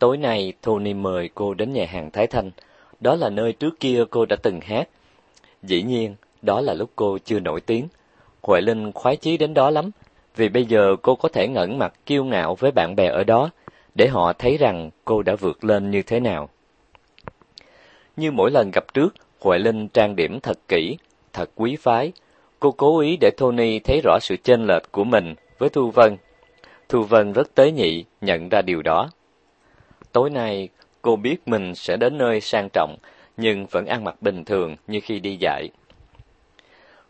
Tối nay Tony mời cô đến nhà hàng Thái Thanh. Đó là nơi trước kia cô đã từng hát. Dĩ nhiên, đó là lúc cô chưa nổi tiếng. Huệ Linh khoái chí đến đó lắm, vì bây giờ cô có thể ngẩng mặt kiêu ngạo với bạn bè ở đó, để họ thấy rằng cô đã vượt lên như thế nào. Như mỗi lần gặp trước, Huệ Linh trang điểm thật kỹ, thật quý phái. Cô cố ý để Tony thấy rõ sự chênh lệch của mình với Thu Vân. Thu Vân rất tế nhị nhận ra điều đó. Tối nay, cô biết mình sẽ đến nơi sang trọng, nhưng vẫn ăn mặc bình thường như khi đi dạy.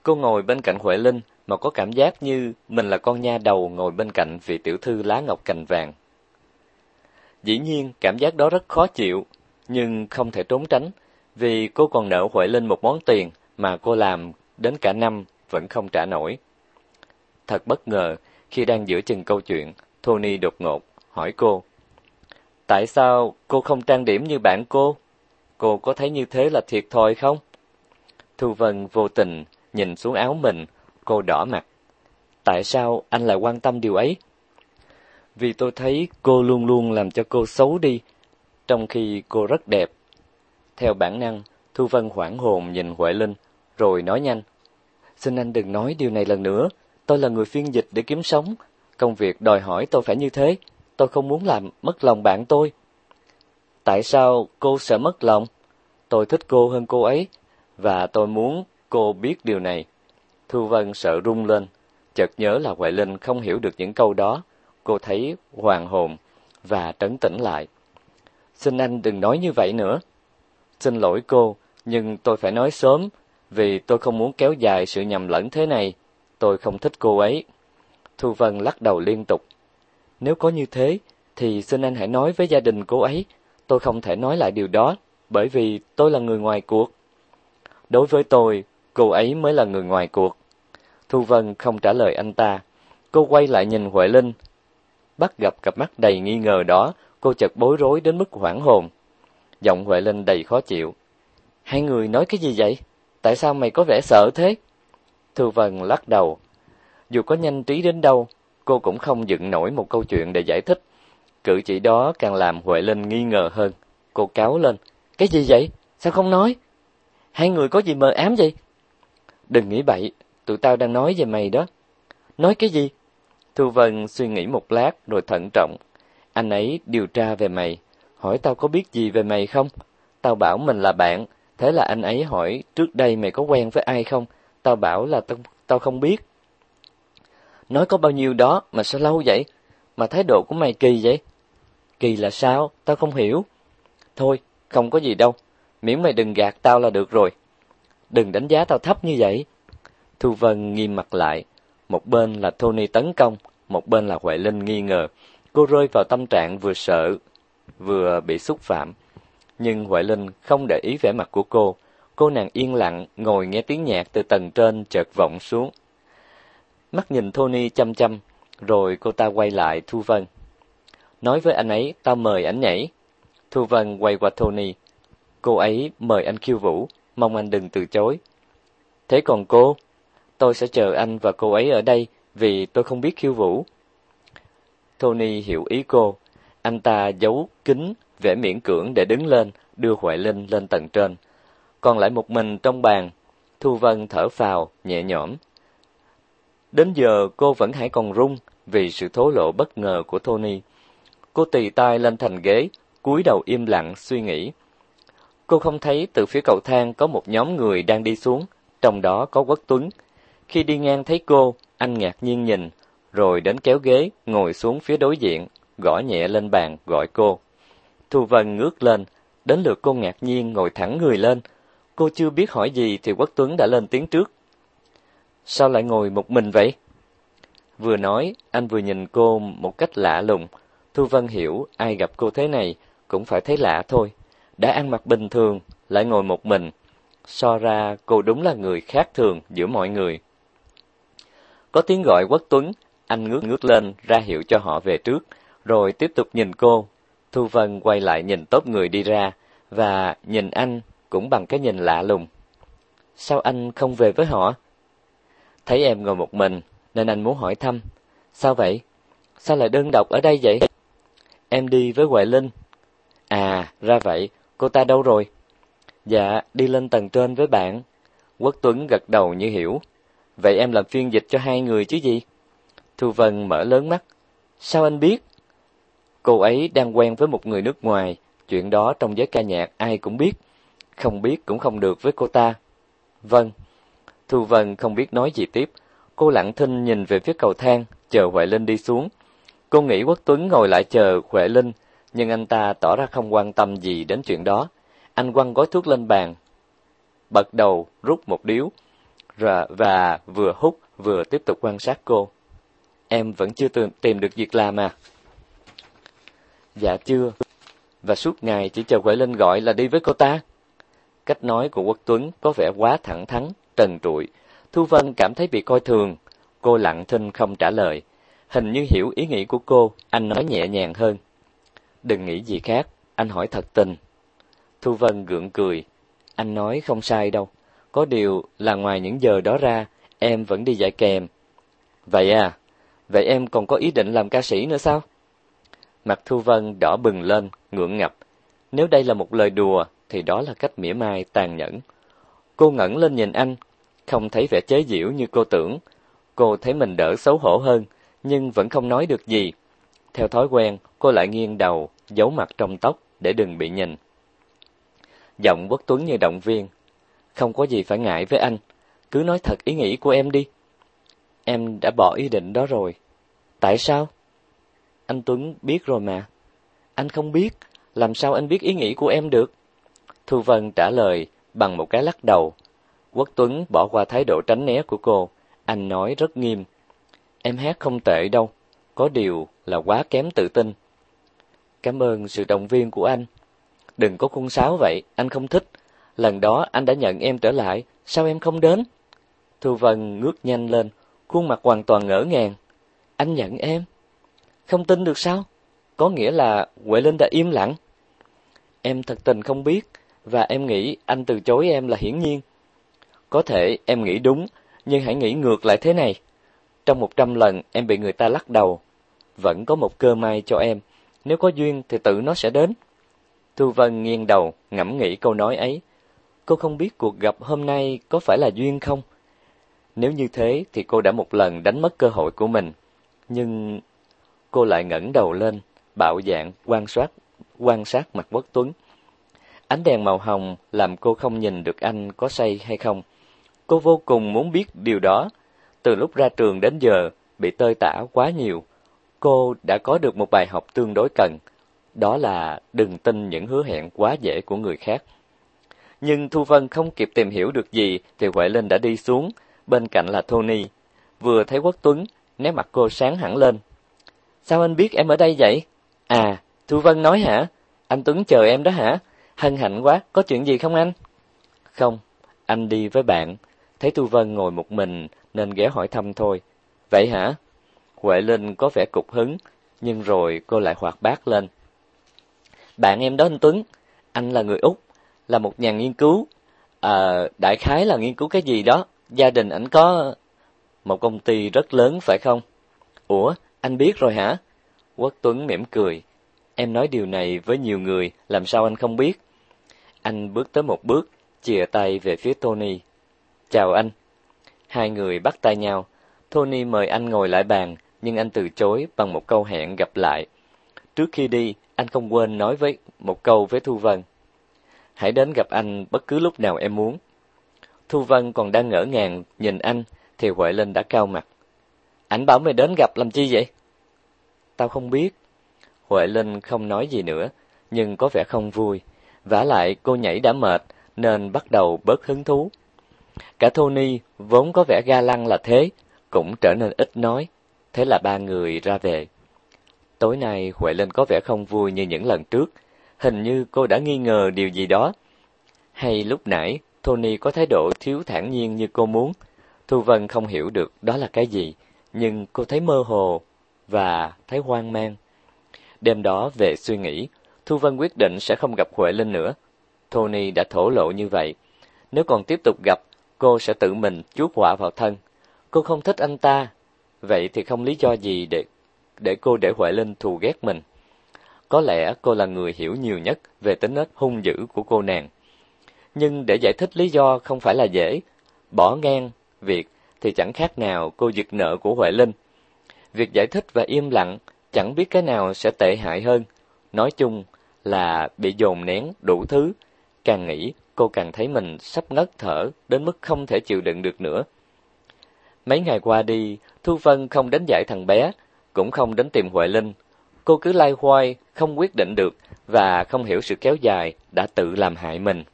Cô ngồi bên cạnh Huệ Linh mà có cảm giác như mình là con nha đầu ngồi bên cạnh vị tiểu thư lá ngọc cành vàng. Dĩ nhiên, cảm giác đó rất khó chịu, nhưng không thể trốn tránh, vì cô còn nợ Huệ Linh một món tiền mà cô làm đến cả năm vẫn không trả nổi. Thật bất ngờ, khi đang giữa chừng câu chuyện, Tony đột ngột hỏi cô: "Tại sao cô không trang điểm như bạn cô? Cô có thấy như thế là thiệt thòi không?" Thu Vân vô tình nhìn xuống áo mình, cô đỏ mặt. "Tại sao anh lại quan tâm điều ấy?" "Vì tôi thấy cô luôn luôn làm cho cô xấu đi, trong khi cô rất đẹp." Theo bản năng, Thu Vân hoảng hồn nhìn Huệ Linh, rồi nói nhanh: "Xin anh đừng nói điều này lần nữa, tôi là người phiên dịch để kiếm sống, công việc đòi hỏi tôi phải như thế, tôi không muốn làm mất lòng bạn tôi." "Tại sao cô sợ mất lòng? Tôi thích cô hơn cô ấy, và tôi muốn cô biết điều này." Thu Vân sợ rung lên, chợt nhớ là Huệ Linh không hiểu được những câu đó, cô thấy hoàng hồn và trấn tĩnh lại. "Xin anh đừng nói như vậy nữa." "Xin lỗi cô, nhưng tôi phải nói sớm, vì tôi không muốn kéo dài sự nhầm lẫn thế này, tôi không thích cô ấy." Thu Vân lắc đầu liên tục. "Nếu có như thế thì xin anh hãy nói với gia đình cô ấy, tôi không thể nói lại điều đó, bởi vì tôi là người ngoài cuộc." Đối với tôi, cô ấy mới là người ngoài cuộc. Thu Vân không trả lời anh ta. Cô quay lại nhìn Huệ Linh. Bắt gặp cặp mắt đầy nghi ngờ đó, cô chợt bối rối đến mức hoảng hồn. Giọng Huệ Linh đầy khó chịu. Hai người nói cái gì vậy? Tại sao mày có vẻ sợ thế? Thu Vân lắc đầu. Dù có nhanh trí đến đâu, cô cũng không dựng nổi một câu chuyện để giải thích. Cử chỉ đó càng làm Huệ Linh nghi ngờ hơn. Cô cáo lên. Cái gì vậy? Sao không nói? Hai người có gì mờ ám vậy? Đừng nghĩ bậy, tụi tao đang nói về mày đó. Nói cái gì? Thu Vân suy nghĩ một lát rồi thận trọng. Anh ấy điều tra về mày, hỏi tao có biết gì về mày không? Tao bảo mình là bạn, thế là anh ấy hỏi trước đây mày có quen với ai không? Tao bảo là tao, tao không biết. Nói có bao nhiêu đó mà sao lâu vậy? Mà thái độ của mày kỳ vậy? Kỳ là sao? Tao không hiểu. Thôi, không có gì đâu. Miễn mày đừng gạt tao là được rồi. Đừng đánh giá tao thấp như vậy. Thu Vân nghiêm mặt lại. Một bên là Tony tấn công, một bên là Huệ Linh nghi ngờ. Cô rơi vào tâm trạng vừa sợ, vừa bị xúc phạm. Nhưng Huệ Linh không để ý vẻ mặt của cô. Cô nàng yên lặng, ngồi nghe tiếng nhạc từ tầng trên chợt vọng xuống. Mắt nhìn Tony chăm chăm, rồi cô ta quay lại Thu Vân. Nói với anh ấy, tao mời anh nhảy. Thu Vân quay qua Tony. Cô ấy mời anh khiêu vũ, mong anh đừng từ chối. Thế còn cô? Tôi sẽ chờ anh và cô ấy ở đây vì tôi không biết khiêu vũ. Tony hiểu ý cô. Anh ta giấu kính, vẻ miễn cưỡng để đứng lên, đưa Huệ Linh lên tầng trên. Còn lại một mình trong bàn, Thu Vân thở phào, nhẹ nhõm. Đến giờ cô vẫn hãy còn run vì sự thố lộ bất ngờ của Tony. Cô tì tay lên thành ghế, cúi đầu im lặng suy nghĩ. Cô không thấy từ phía cầu thang có một nhóm người đang đi xuống, trong đó có Quốc Tuấn. Khi đi ngang thấy cô, anh ngạc nhiên nhìn, rồi đến kéo ghế, ngồi xuống phía đối diện, gõ nhẹ lên bàn gọi cô. Thu Vân ngước lên, đến lượt cô ngạc nhiên ngồi thẳng người lên. Cô chưa biết hỏi gì thì Quốc Tuấn đã lên tiếng trước. Sao lại ngồi một mình vậy? Vừa nói, anh vừa nhìn cô một cách lạ lùng. Thu Vân hiểu ai gặp cô thế này cũng phải thấy lạ thôi đã ăn mặc bình thường, lại ngồi một mình. So ra cô đúng là người khác thường giữa mọi người. Có tiếng gọi Quốc Tuấn, anh ngước ngước lên ra hiệu cho họ về trước, rồi tiếp tục nhìn cô. Thu Vân quay lại nhìn tốt người đi ra, và nhìn anh cũng bằng cái nhìn lạ lùng. Sao anh không về với họ? Thấy em ngồi một mình, nên anh muốn hỏi thăm. Sao vậy? Sao lại đơn độc ở đây vậy? Em đi với Huệ Linh. à Ra vậy, cô ta đâu rồi? Dạ, đi lên tầng trên với bạn. Quốc Tuấn gật đầu như hiểu. Vậy em làm phiên dịch cho hai người chứ gì? Thu Vân mở lớn mắt. Sao anh biết? Cô ấy đang quen với một người nước ngoài, chuyện đó trong giới ca nhạc ai cũng biết. Không biết cũng không được với cô ta. Vâng. Thu Vân không biết nói gì tiếp. Cô lặng thinh nhìn về phía cầu thang, chờ Huệ Linh đi xuống. Cô nghĩ Quốc Tuấn ngồi lại chờ Huệ Linh, nhưng anh ta tỏ ra không quan tâm gì đến chuyện đó. Anh quăng gói thuốc lên bàn, bật đầu rút một điếu, và, và vừa hút vừa tiếp tục quan sát cô. Em vẫn chưa tìm, tìm được việc làm à? Dạ chưa. Và suốt ngày chỉ chờ Huệ Linh gọi là đi với cô ta. Cách nói của Quốc Tuấn có vẻ quá thẳng thắn, trần trụi. Thu Vân cảm thấy bị coi thường. Cô lặng thinh không trả lời. Hình như hiểu ý nghĩ của cô, anh nói nhẹ nhàng hơn. Đừng nghĩ gì khác, anh hỏi thật tình. Thu Vân gượng cười. Anh nói không sai đâu. Có điều là ngoài những giờ đó ra, em vẫn đi dạy kèm. Vậy à, vậy em còn có ý định làm ca sĩ nữa sao? Mặt Thu Vân đỏ bừng lên, ngượng ngập. Nếu đây là một lời đùa, thì đó là cách mỉa mai tàn nhẫn. Cô ngẩng lên nhìn anh, không thấy vẻ chế giễu như cô tưởng. Cô thấy mình đỡ xấu hổ hơn, nhưng vẫn không nói được gì. Theo thói quen, cô lại nghiêng đầu, giấu mặt trong tóc để đừng bị nhìn. Giọng Quốc Tuấn như động viên. Không có gì phải ngại với anh, cứ nói thật ý nghĩ của em đi. Em đã bỏ ý định đó rồi. Tại sao? Anh Tuấn biết rồi mà. Anh không biết, làm sao anh biết ý nghĩ của em được? Thu Vân trả lời bằng một cái lắc đầu. Quốc Tuấn bỏ qua thái độ tránh né của cô, anh nói rất nghiêm. Em hát không tệ đâu, có điều là quá kém tự tin. Cảm ơn sự động viên của anh. Đừng có khuôn sáo vậy, anh không thích. Lần đó anh đã nhận em trở lại, sao em không đến? Thu Vân ngước nhanh lên, khuôn mặt hoàn toàn ngỡ ngàng. Anh nhận em? Không tin được sao? Có nghĩa là Huệ Linh đã im lặng. Em thật tình không biết, và em nghĩ anh từ chối em là hiển nhiên. Có thể em nghĩ đúng, nhưng hãy nghĩ ngược lại thế này. Trong một trăm lần em bị người ta lắc đầu, vẫn có một cơ may cho em. Nếu có duyên thì tự nó sẽ đến. Thu Vân nghiêng đầu, ngẫm nghĩ câu nói ấy. Cô không biết cuộc gặp hôm nay có phải là duyên không? Nếu như thế thì cô đã một lần đánh mất cơ hội của mình. Nhưng cô lại ngẩng đầu lên, bạo dạng quan sát quan sát mặt Quốc Tuấn. Ánh đèn màu hồng làm cô không nhìn được anh có say hay không. Cô vô cùng muốn biết điều đó. Từ lúc ra trường đến giờ, bị tơi tả quá nhiều. Cô đã có được một bài học tương đối cần. Đó là đừng tin những hứa hẹn quá dễ của người khác. Nhưng Thu Vân không kịp tìm hiểu được gì thì Huệ Linh đã đi xuống, bên cạnh là Tony. Vừa thấy Quốc Tuấn, nét mặt cô sáng hẳn lên. Sao anh biết em ở đây vậy? À, Thu Vân nói hả? Anh Tuấn chờ em đó hả? Hân hạnh quá, có chuyện gì không anh? Không, anh đi với bạn. Thấy tu Vân ngồi một mình nên ghé hỏi thăm thôi. Vậy hả? Huệ Linh có vẻ cục hứng, nhưng rồi cô lại hoạt bát lên. Bạn em đó anh Tuấn, anh là người Úc, là một nhà nghiên cứu. À, đại khái là nghiên cứu cái gì đó, gia đình ảnh có một công ty rất lớn phải không? Ủa, anh biết rồi hả? Quốc Tuấn mỉm cười. Em nói điều này với nhiều người, làm sao anh không biết? Anh bước tới một bước, chìa tay về phía Tony. Chào anh. Hai người bắt tay nhau. Tony mời anh ngồi lại bàn, nhưng anh từ chối bằng một câu hẹn gặp lại. Trước khi đi, anh không quên nói với một câu với Thu Vân. Hãy đến gặp anh bất cứ lúc nào em muốn. Thu Vân còn đang ngỡ ngàng nhìn anh, thì Huệ Linh đã cao mặt. Anh bảo mày đến gặp làm chi vậy? Tao không biết. Huệ Linh không nói gì nữa, nhưng có vẻ không vui vả lại cô nhảy đã mệt, nên bắt đầu bớt hứng thú. Cả Tony vốn có vẻ ga lăng là thế, cũng trở nên ít nói. Thế là ba người ra về. Tối nay Huệ Linh có vẻ không vui như những lần trước, hình như cô đã nghi ngờ điều gì đó. Hay lúc nãy Tony có thái độ thiếu thản nhiên như cô muốn. Thu Vân không hiểu được đó là cái gì, nhưng cô thấy mơ hồ và thấy hoang mang. Đêm đó về suy nghĩ, Thu Vân quyết định sẽ không gặp Huệ Linh nữa. Tony đã thổ lộ như vậy. Nếu còn tiếp tục gặp, cô sẽ tự mình chuốc họa vào thân. Cô không thích anh ta, vậy thì không lý do gì để để cô để Huệ Linh thù ghét mình. Có lẽ cô là người hiểu nhiều nhất về tính nết hung dữ của cô nàng. Nhưng để giải thích lý do không phải là dễ, bỏ ngang việc thì chẳng khác nào cô giật nợ của Huệ Linh. Việc giải thích và im lặng chẳng biết cái nào sẽ tệ hại hơn. Nói chung là bị dồn nén đủ thứ, càng nghĩ cô càng thấy mình sắp ngất thở đến mức không thể chịu đựng được nữa. Mấy ngày qua đi, Thu Vân không đến dạy thằng bé, cũng không đến tìm Huệ Linh. Cô cứ lai hoai, không quyết định được và không hiểu sự kéo dài đã tự làm hại mình.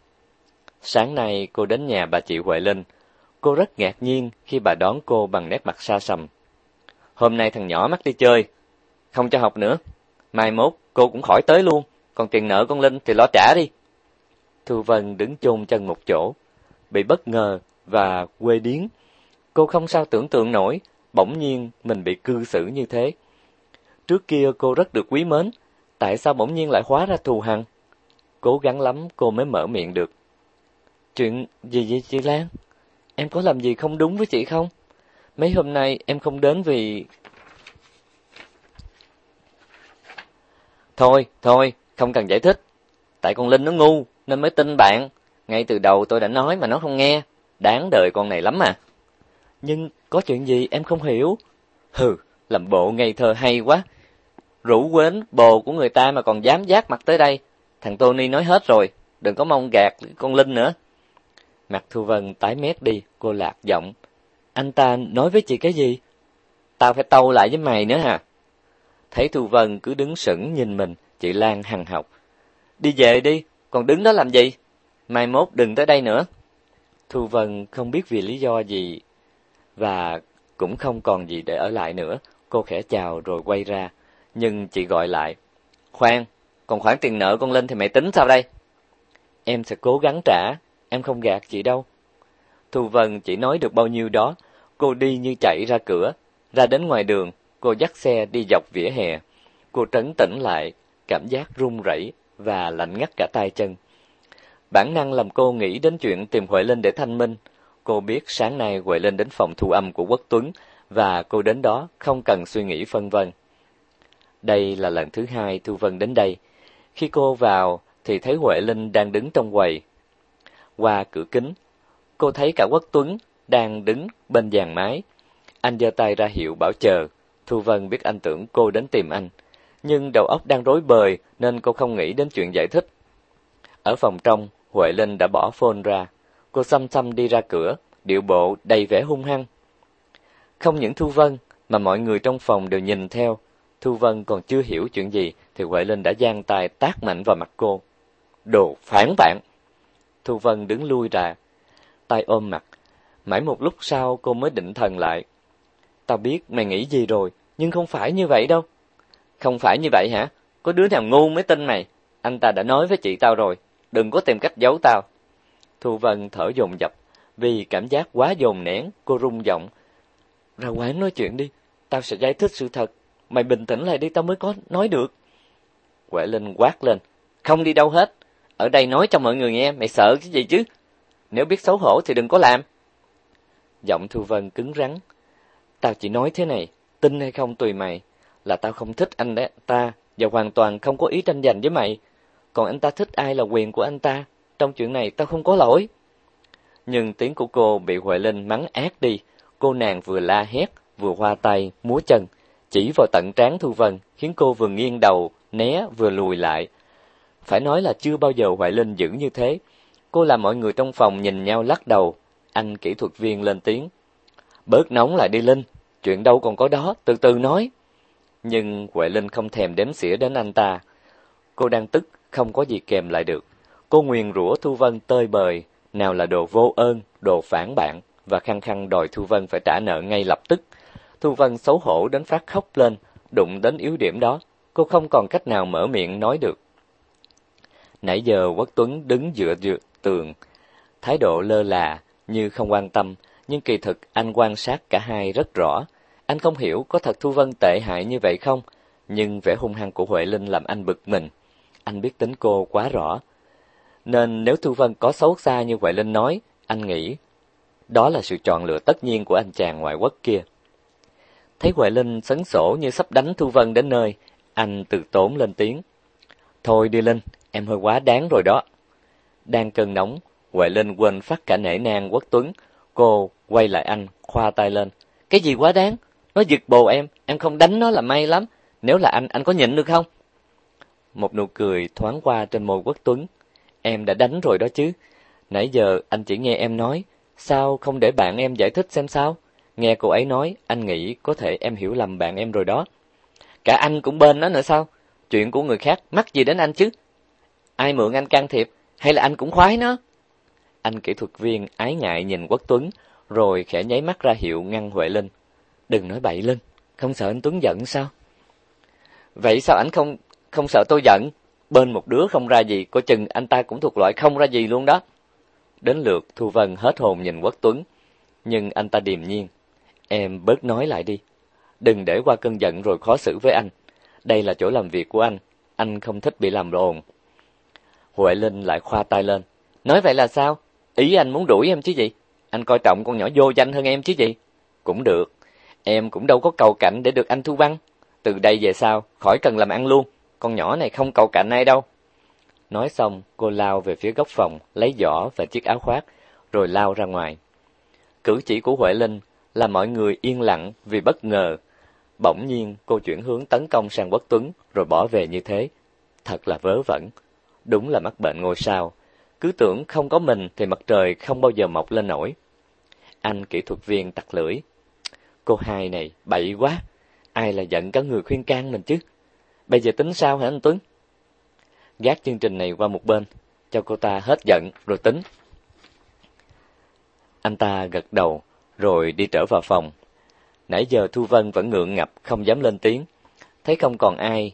Sáng nay cô đến nhà bà chị Huệ Linh. Cô rất ngạc nhiên khi bà đón cô bằng nét mặt xa sầm. Hôm nay thằng nhỏ mắc đi chơi, không cho học nữa. Mai mốt cô cũng khỏi tới luôn, còn tiền nợ con Linh thì lo trả đi. Thu Vân đứng chôn chân một chỗ, bị bất ngờ và quê điếng. Cô không sao tưởng tượng nổi, bỗng nhiên mình bị cư xử như thế. Trước kia cô rất được quý mến, tại sao bỗng nhiên lại hóa ra thù hằn? Cố gắng lắm cô mới mở miệng được. Chuyện gì vậy chị Lan? Em có làm gì không đúng với chị không? Mấy hôm nay em không đến vì... Thôi, thôi, không cần giải thích. Tại con Linh nó ngu, nên mới tin bạn. Ngay từ đầu tôi đã nói mà nó không nghe. Đáng đời con này lắm mà. Nhưng có chuyện gì em không hiểu? Hừ, làm bộ ngây thơ hay quá. Rủ quến bồ của người ta mà còn dám giác mặt tới đây. Thằng Tony nói hết rồi, đừng có mong gạt con Linh nữa. Mặt Thu Vân tái mét đi, cô lạc giọng. Anh ta nói với chị cái gì? Tao phải tâu lại với mày nữa hả? Thấy Thu Vân cứ đứng sững nhìn mình, chị Lan hằng học. Đi về đi, còn đứng đó làm gì? Mai mốt đừng tới đây nữa. Thu Vân không biết vì lý do gì và cũng không còn gì để ở lại nữa. Cô khẽ chào rồi quay ra, nhưng chị gọi lại. Khoan, còn khoản tiền nợ con Linh thì mày tính sao đây? Em sẽ cố gắng trả, em không gạt chị đâu. Thu Vân chỉ nói được bao nhiêu đó, cô đi như chạy ra cửa, ra đến ngoài đường, cô dắt xe đi dọc vỉa hè. Cô trấn tĩnh lại, cảm giác run rẩy và lạnh ngắt cả tay chân. Bản năng làm cô nghĩ đến chuyện tìm Huệ Linh để thanh minh. Cô biết sáng nay Huệ Linh đến phòng thu âm của Quốc Tuấn và cô đến đó không cần suy nghĩ phân vân. Đây là lần thứ hai Thu Vân đến đây. Khi cô vào thì thấy Huệ Linh đang đứng trong quầy. Qua cửa kính, cô thấy cả Quốc Tuấn đang đứng bên dàn máy. Anh giơ tay ra hiệu bảo chờ. Thu Vân biết anh tưởng cô đến tìm anh, nhưng đầu óc đang rối bời nên cô không nghĩ đến chuyện giải thích. Ở phòng trong, Huệ Linh đã bỏ phone ra. Cô xăm xăm đi ra cửa, điệu bộ đầy vẻ hung hăng. Không những Thu Vân, mà mọi người trong phòng đều nhìn theo. Thu Vân còn chưa hiểu chuyện gì, thì Huệ Linh đã giang tay tác mạnh vào mặt cô. Đồ phản bạn! Thu Vân đứng lui ra, tay ôm mặt. Mãi một lúc sau cô mới định thần lại. Tao biết mày nghĩ gì rồi, nhưng không phải như vậy đâu. Không phải như vậy hả? Có đứa nào ngu mới tin mày. Anh ta đã nói với chị tao rồi, đừng có tìm cách giấu tao. Thu Vân thở dồn dập, vì cảm giác quá dồn nén, cô rung giọng. Ra quán nói chuyện đi, tao sẽ giải thích sự thật. Mày bình tĩnh lại đi tao mới có nói được. Quệ Linh quát lên, không đi đâu hết. Ở đây nói cho mọi người nghe, mày sợ cái gì chứ? Nếu biết xấu hổ thì đừng có làm. Giọng Thu Vân cứng rắn. Tao chỉ nói thế này, tin hay không tùy mày, là tao không thích anh đấy, ta, và hoàn toàn không có ý tranh giành với mày. Còn anh ta thích ai là quyền của anh ta, trong chuyện này tao không có lỗi. Nhưng tiếng của cô bị Huệ Linh mắng ác đi, cô nàng vừa la hét, vừa hoa tay, múa chân, chỉ vào tận trán Thu Vân, khiến cô vừa nghiêng đầu, né vừa lùi lại. Phải nói là chưa bao giờ Huệ Linh dữ như thế. Cô làm mọi người trong phòng nhìn nhau lắc đầu. Anh kỹ thuật viên lên tiếng. Bớt nóng lại đi Linh, chuyện đâu còn có đó, từ từ nói. Nhưng Huệ Linh không thèm đếm xỉa đến anh ta. Cô đang tức, không có gì kèm lại được. Cô nguyền rủa Thu Vân tơi bời, nào là đồ vô ơn, đồ phản bạn, và khăng khăng đòi Thu Vân phải trả nợ ngay lập tức. Thu Vân xấu hổ đến phát khóc lên, đụng đến yếu điểm đó, cô không còn cách nào mở miệng nói được. Nãy giờ Quốc Tuấn đứng dựa dựa tường, thái độ lơ là, như không quan tâm, nhưng kỳ thực anh quan sát cả hai rất rõ. Anh không hiểu có thật Thu Vân tệ hại như vậy không, nhưng vẻ hung hăng của Huệ Linh làm anh bực mình. Anh biết tính cô quá rõ. Nên nếu Thu Vân có xấu xa như Huệ Linh nói, anh nghĩ đó là sự chọn lựa tất nhiên của anh chàng ngoại quốc kia. Thấy Huệ Linh sấn sổ như sắp đánh Thu Vân đến nơi, anh từ tốn lên tiếng. Thôi đi Linh, em hơi quá đáng rồi đó. Đang cơn nóng, Huệ Linh quên phát cả nể nang Quốc Tuấn. Cô quay lại anh, khoa tay lên. Cái gì quá đáng? Nó giật bồ em, em không đánh nó là may lắm. Nếu là anh, anh có nhịn được không? Một nụ cười thoáng qua trên môi Quốc Tuấn. Em đã đánh rồi đó chứ. Nãy giờ anh chỉ nghe em nói, sao không để bạn em giải thích xem sao? Nghe cô ấy nói, anh nghĩ có thể em hiểu lầm bạn em rồi đó. Cả anh cũng bên nó nữa sao? Chuyện của người khác mắc gì đến anh chứ? Ai mượn anh can thiệp, hay là anh cũng khoái nó? Anh kỹ thuật viên ái ngại nhìn Quốc Tuấn, rồi khẽ nháy mắt ra hiệu ngăn Huệ Linh. Đừng nói bậy Linh, không sợ anh Tuấn giận sao? Vậy sao anh không không sợ tôi giận? Bên một đứa không ra gì, coi chừng anh ta cũng thuộc loại không ra gì luôn đó. Đến lượt Thu Vân hết hồn nhìn Quốc Tuấn, nhưng anh ta điềm nhiên. Em bớt nói lại đi, đừng để qua cơn giận rồi khó xử với anh. Đây là chỗ làm việc của anh, anh không thích bị làm lộn. Huệ Linh lại khoa tay lên. Nói vậy là sao? Ý anh muốn đuổi em chứ gì? Anh coi trọng con nhỏ vô danh hơn em chứ gì? Cũng được, em cũng đâu có cầu cạnh để được anh thu băng. Từ đây về sau, khỏi cần làm ăn luôn, con nhỏ này không cầu cạnh ai đâu. Nói xong, cô lao về phía góc phòng, lấy giỏ và chiếc áo khoác, rồi lao ra ngoài. Cử chỉ của Huệ Linh là mọi người yên lặng vì bất ngờ. Bỗng nhiên, cô chuyển hướng tấn công sang Quốc Tuấn, rồi bỏ về như thế. Thật là vớ vẩn. Đúng là mắc bệnh ngôi sao. Cứ tưởng không có mình thì mặt trời không bao giờ mọc lên nổi. Anh kỹ thuật viên tặc lưỡi. Cô hai này, bậy quá. Ai là giận cả người khuyên can mình chứ? Bây giờ tính sao hả anh Tuấn? Gác chương trình này qua một bên, cho cô ta hết giận rồi tính. Anh ta gật đầu, rồi đi trở vào phòng. Nãy giờ Thu Vân vẫn ngượng ngập, không dám lên tiếng. Thấy không còn ai,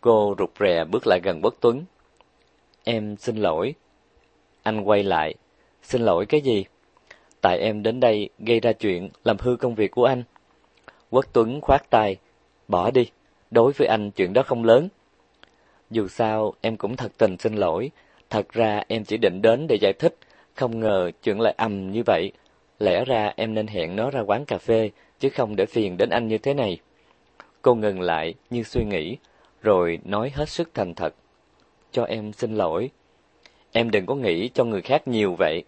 cô rụt rè bước lại gần Bất Tuấn. Em xin lỗi. Anh quay lại. Xin lỗi cái gì? Tại em đến đây gây ra chuyện làm hư công việc của anh. Quốc Tuấn khoát tay. Bỏ đi, đối với anh chuyện đó không lớn. Dù sao, em cũng thật tình xin lỗi. Thật ra em chỉ định đến để giải thích, không ngờ chuyện lại ầm như vậy. Lẽ ra em nên hẹn nó ra quán cà phê, chứ không để phiền đến anh như thế này. Cô ngừng lại như suy nghĩ, rồi nói hết sức thành thật. Cho em xin lỗi. Em đừng có nghĩ cho người khác nhiều vậy.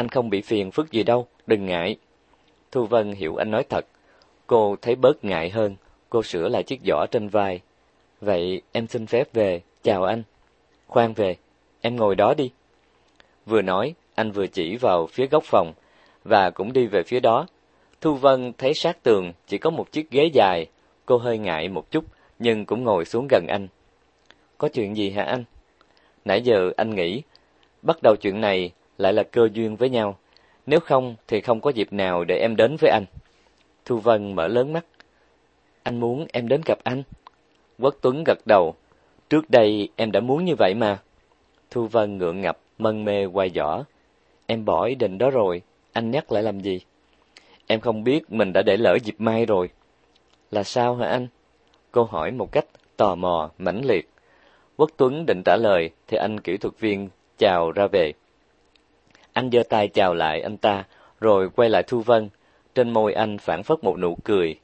Anh không bị phiền phức gì đâu, đừng ngại. Thu Vân hiểu anh nói thật. Cô thấy bớt ngại hơn, cô sửa lại chiếc giỏ trên vai. Vậy em xin phép về, chào anh. Khoan về, em ngồi đó đi. Vừa nói, anh vừa chỉ vào phía góc phòng, và cũng đi về phía đó. Thu Vân thấy sát tường chỉ có một chiếc ghế dài, cô hơi ngại một chút, nhưng cũng ngồi xuống gần anh. Có chuyện gì hả anh? Nãy giờ anh nghĩ, bắt đầu chuyện này lại là cơ duyên với nhau, nếu không thì không có dịp nào để em đến với anh. Thu Vân mở lớn mắt. Anh muốn em đến gặp anh. Quốc Tuấn gật đầu. Trước đây em đã muốn như vậy mà. Thu Vân ngượng ngập, mân mê quay giỏ. Em bỏ ý định đó rồi, anh nhắc lại làm gì? Em không biết mình đã để lỡ dịp mai rồi. Là sao hả anh? Cô hỏi một cách tò mò, mãnh liệt. Quốc Tuấn định trả lời, thì anh kỹ thuật viên chào ra về. Anh giơ tay chào lại anh ta, rồi quay lại Thu Vân. Trên môi anh phản phất một nụ cười.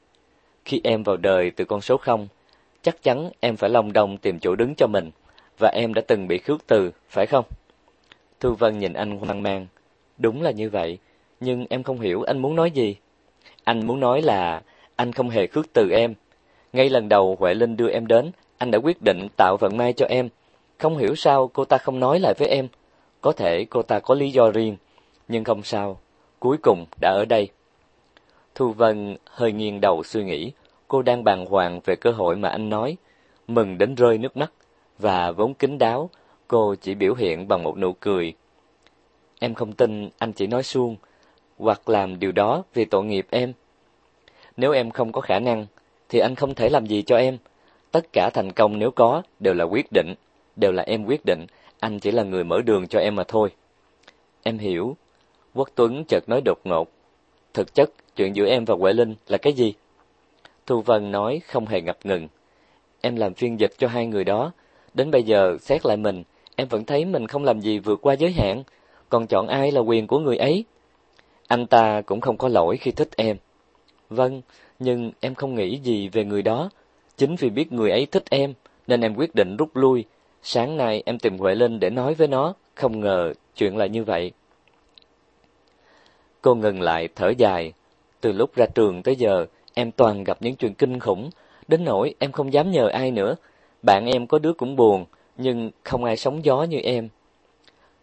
Khi em vào đời từ con số không, chắc chắn em phải lòng đồng tìm chỗ đứng cho mình, và em đã từng bị khước từ, phải không? Thu Vân nhìn anh hoang mang. Đúng là như vậy, nhưng em không hiểu anh muốn nói gì. Anh muốn nói là anh không hề khước từ em. Ngay lần đầu Huệ Linh đưa em đến, anh đã quyết định tạo vận may cho em. Không hiểu sao cô ta không nói lại với em. Có thể cô ta có lý do riêng, nhưng không sao. Cuối cùng đã ở đây. Thu Vân hơi nghiêng đầu suy nghĩ, cô đang bàng hoàng về cơ hội mà anh nói, mừng đến rơi nước mắt, và vốn kín đáo, cô chỉ biểu hiện bằng một nụ cười. Em không tin anh chỉ nói suông, hoặc làm điều đó vì tội nghiệp em. Nếu em không có khả năng, thì anh không thể làm gì cho em. Tất cả thành công nếu có đều là quyết định, đều là em quyết định, anh chỉ là người mở đường cho em mà thôi. Em hiểu. Quốc Tuấn chợt nói đột ngột. Thực chất, chuyện giữa em và Huệ Linh là cái gì? Thu Vân nói không hề ngập ngừng. Em làm phiên dịch cho hai người đó. Đến bây giờ, xét lại mình, em vẫn thấy mình không làm gì vượt qua giới hạn. Còn chọn ai là quyền của người ấy. Anh ta cũng không có lỗi khi thích em. Vâng, nhưng em không nghĩ gì về người đó. Chính vì biết người ấy thích em, nên em quyết định rút lui. Sáng nay em tìm Huệ Linh để nói với nó, không ngờ chuyện là như vậy. Cô ngừng lại, thở dài. Từ lúc ra trường tới giờ, em toàn gặp những chuyện kinh khủng, đến nỗi em không dám nhờ ai nữa. Bạn em có đứa cũng buồn, nhưng không ai sống gió như em.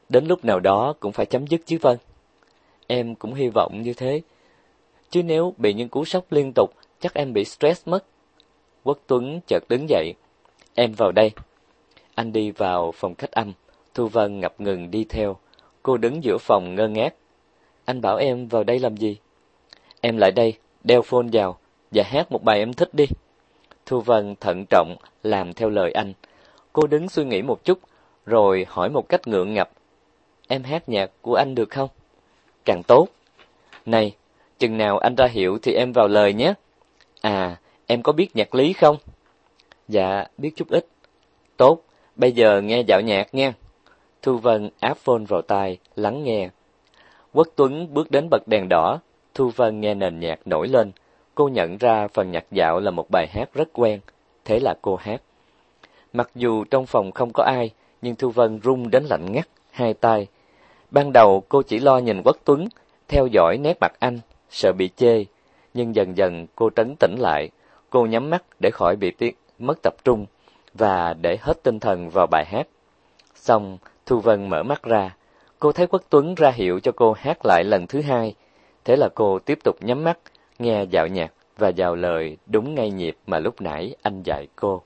Đến lúc nào đó cũng phải chấm dứt chứ vân. Em cũng hy vọng như thế. Chứ nếu bị những cú sốc liên tục, chắc em bị stress mất. Quốc Tuấn chợt đứng dậy. Em vào đây. Anh đi vào phòng khách âm. Thu Vân ngập ngừng đi theo. Cô đứng giữa phòng ngơ ngác. Anh bảo em vào đây làm gì? Em lại đây, đeo phone vào và hát một bài em thích đi. Thu Vân thận trọng làm theo lời anh. Cô đứng suy nghĩ một chút, rồi hỏi một cách ngượng ngập. Em hát nhạc của anh được không? Càng tốt. Này, chừng nào anh ra hiệu thì em vào lời nhé. À, em có biết nhạc lý không? Dạ, biết chút ít. Tốt, bây giờ nghe dạo nhạc nha. Thu Vân áp phone vào tai, lắng nghe. Quốc Tuấn bước đến bật đèn đỏ, Thu Vân nghe nền nhạc nổi lên. Cô nhận ra phần nhạc dạo là một bài hát rất quen, thế là cô hát. Mặc dù trong phòng không có ai, nhưng Thu Vân run đến lạnh ngắt, hai tay. Ban đầu cô chỉ lo nhìn Quốc Tuấn, theo dõi nét mặt anh, sợ bị chê. Nhưng dần dần cô trấn tĩnh lại, cô nhắm mắt để khỏi bị tiếc, mất tập trung, và để hết tinh thần vào bài hát. Xong, Thu Vân mở mắt ra, cô thấy Quốc Tuấn ra hiệu cho cô hát lại lần thứ hai. Thế là cô tiếp tục nhắm mắt, nghe dạo nhạc và vào lời đúng ngay nhịp mà lúc nãy anh dạy cô.